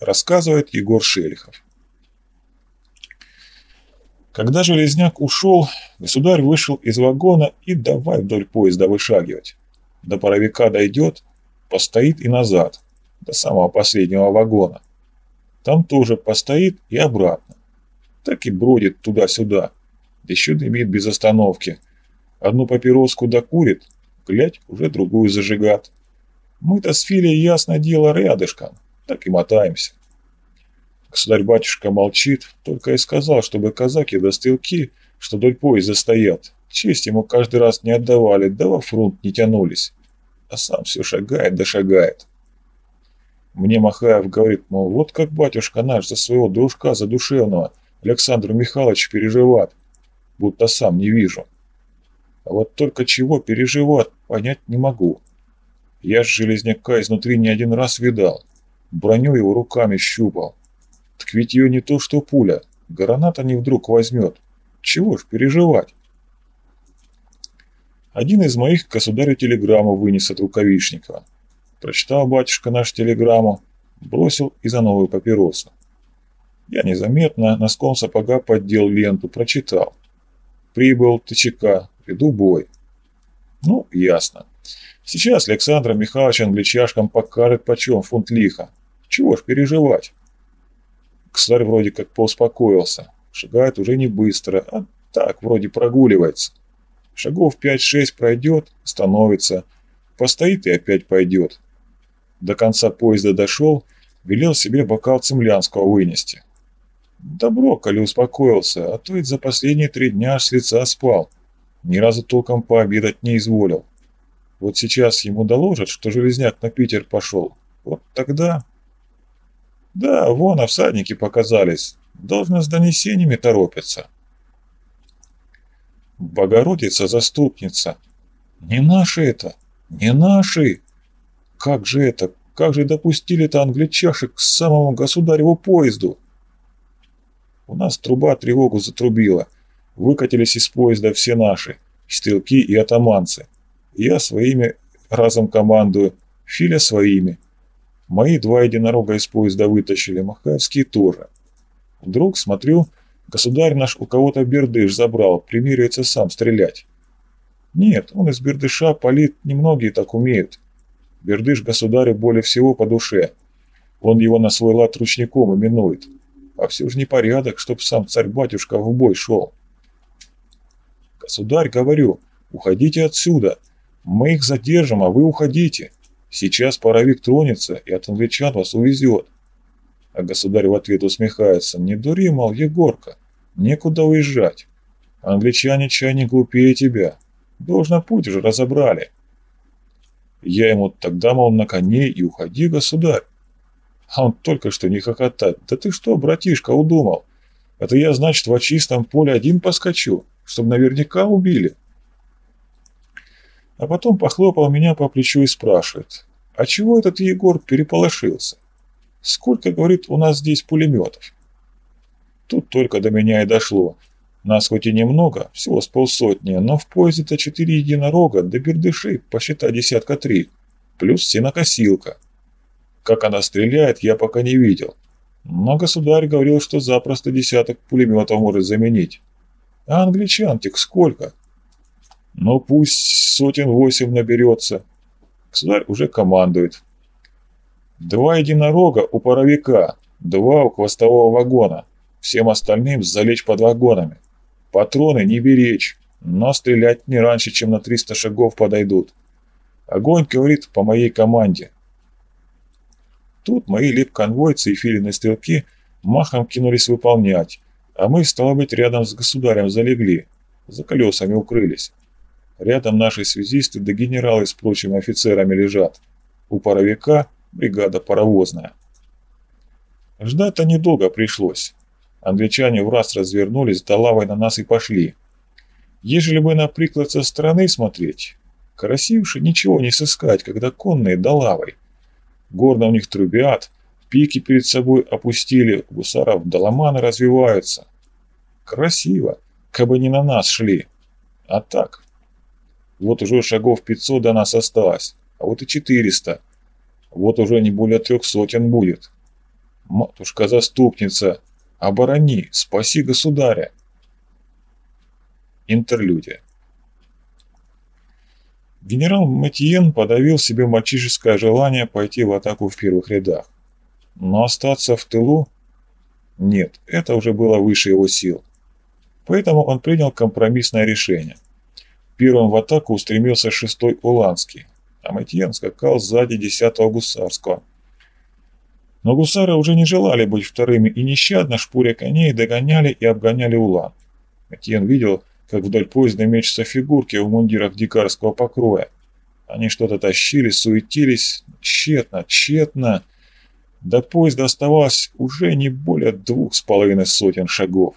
Рассказывает Егор Шелихов. Когда Железняк ушел, государь вышел из вагона и давай вдоль поезда вышагивать. До паровика дойдет, постоит и назад, до самого последнего вагона. Там тоже постоит и обратно. Так и бродит туда-сюда, да еще дымит без остановки. Одну папироску докурит, глядь, уже другую зажигат. Мы-то с Филей, ясно дело, рядышком, так и мотаемся. Государь-батюшка молчит, только и сказал, чтобы казаки до стрелки, что вдоль поезда стоят. Честь ему каждый раз не отдавали, да во фронт не тянулись. А сам все шагает да шагает. Мне Махаев говорит, мол, вот как батюшка наш за своего дружка задушевного Александру Михайловича переживает, будто сам не вижу. А вот только чего переживать, понять не могу. Я ж Железняка изнутри не один раз видал. Броню его руками щупал. Так ведь ее не то что пуля. Граната не вдруг возьмет. Чего ж переживать? Один из моих государю телеграмму вынес от Рукавишникова. Прочитал батюшка нашу телеграмму, бросил и за новую папиросу. Я незаметно носком сапога поддел ленту, прочитал. Прибыл ТЧК, веду бой. Ну, ясно. Сейчас Александр Михайлович англичашкам покажет почем фунт лиха. Чего ж переживать? Ксарь вроде как поуспокоился. Шагает уже не быстро, а так, вроде прогуливается. Шагов 5-6 пройдет, становится, постоит и опять пойдет. До конца поезда дошел, велел себе бокал цемлянского вынести. Добро, коли успокоился, а то ведь за последние три дня с лица спал. Ни разу толком пообедать не изволил. Вот сейчас ему доложат, что Железняк на Питер пошел. Вот тогда... Да, вон, а всадники показались. Должно с донесениями торопятся. Богородица заступница. Не наши это, не наши. Как же это, как же допустили-то англичашек к самому государеву поезду? У нас труба тревогу затрубила. Выкатились из поезда все наши, стрелки и атаманцы. Я своими разом командую, Филя своими. Мои два единорога из поезда вытащили, Махаевские тоже. Вдруг, смотрю, государь наш у кого-то бердыш забрал, примиривается сам стрелять. Нет, он из бердыша палит, немногие так умеют. Бердыш государю более всего по душе. Он его на свой лад ручником именует. А все же непорядок, чтоб сам царь-батюшка в бой шел. Государь, говорю, уходите отсюда. Мы их задержим, а вы уходите. Сейчас паровик тронется, и от англичан вас увезет. А государь в ответ усмехается. Не дури, мол, Егорка, некуда уезжать. Англичане чай не глупее тебя. Должно путь уже разобрали. Я ему тогда, мол, на коне и уходи, государь. А он только что не хохотать. Да ты что, братишка, удумал? Это я, значит, в чистом поле один поскочу, чтобы наверняка убили. А потом похлопал меня по плечу и спрашивает, а чего этот Егор переполошился? Сколько, говорит, у нас здесь пулеметов? Тут только до меня и дошло. Нас хоть и немного, всего с полсотни, но в поезде-то четыре единорога, да бердыши, посчитай десятка три, плюс сенокосилка. Как она стреляет, я пока не видел. Но государь говорил, что запросто десяток пулеметов может заменить. А англичантик сколько? Ну пусть сотен восемь наберется. Государь уже командует. Два единорога у паровика, два у хвостового вагона. Всем остальным залечь под вагонами. Патроны не беречь, но стрелять не раньше, чем на 300 шагов подойдут. Огонь, говорит, по моей команде. Тут мои лип-конвойцы и филины стрелки махом кинулись выполнять, а мы, стало быть, рядом с государем залегли, за колесами укрылись. Рядом наши связисты да генералы с прочими офицерами лежат. У паровика бригада паровозная. Ждать-то недолго пришлось. Англичане в раз развернулись, да лавой на нас и пошли. Ежели бы на приклад со стороны смотреть, красивше ничего не сыскать, когда конные да лавой. Горно у них трубят, пики перед собой опустили, гусаров доломаны развиваются. Красиво, как бы не на нас шли. А так, вот уже шагов 500 до нас осталось, а вот и 400. Вот уже не более трех сотен будет. Матушка-заступница, оборони, спаси государя. Интерлюдия. Генерал Матиен подавил себе мальчишеское желание пойти в атаку в первых рядах. Но остаться в тылу? Нет, это уже было выше его сил. Поэтому он принял компромиссное решение. Первым в атаку устремился шестой Уланский, а Матьен скакал сзади десятого гусарского. Но гусары уже не желали быть вторыми и нещадно шпуря коней догоняли и обгоняли Улан. Матьен видел, как вдаль поезда мечутся фигурки в мундирах дикарского покроя. Они что-то тащили, суетились, тщетно, тщетно. До поезда оставалось уже не более двух с половиной сотен шагов.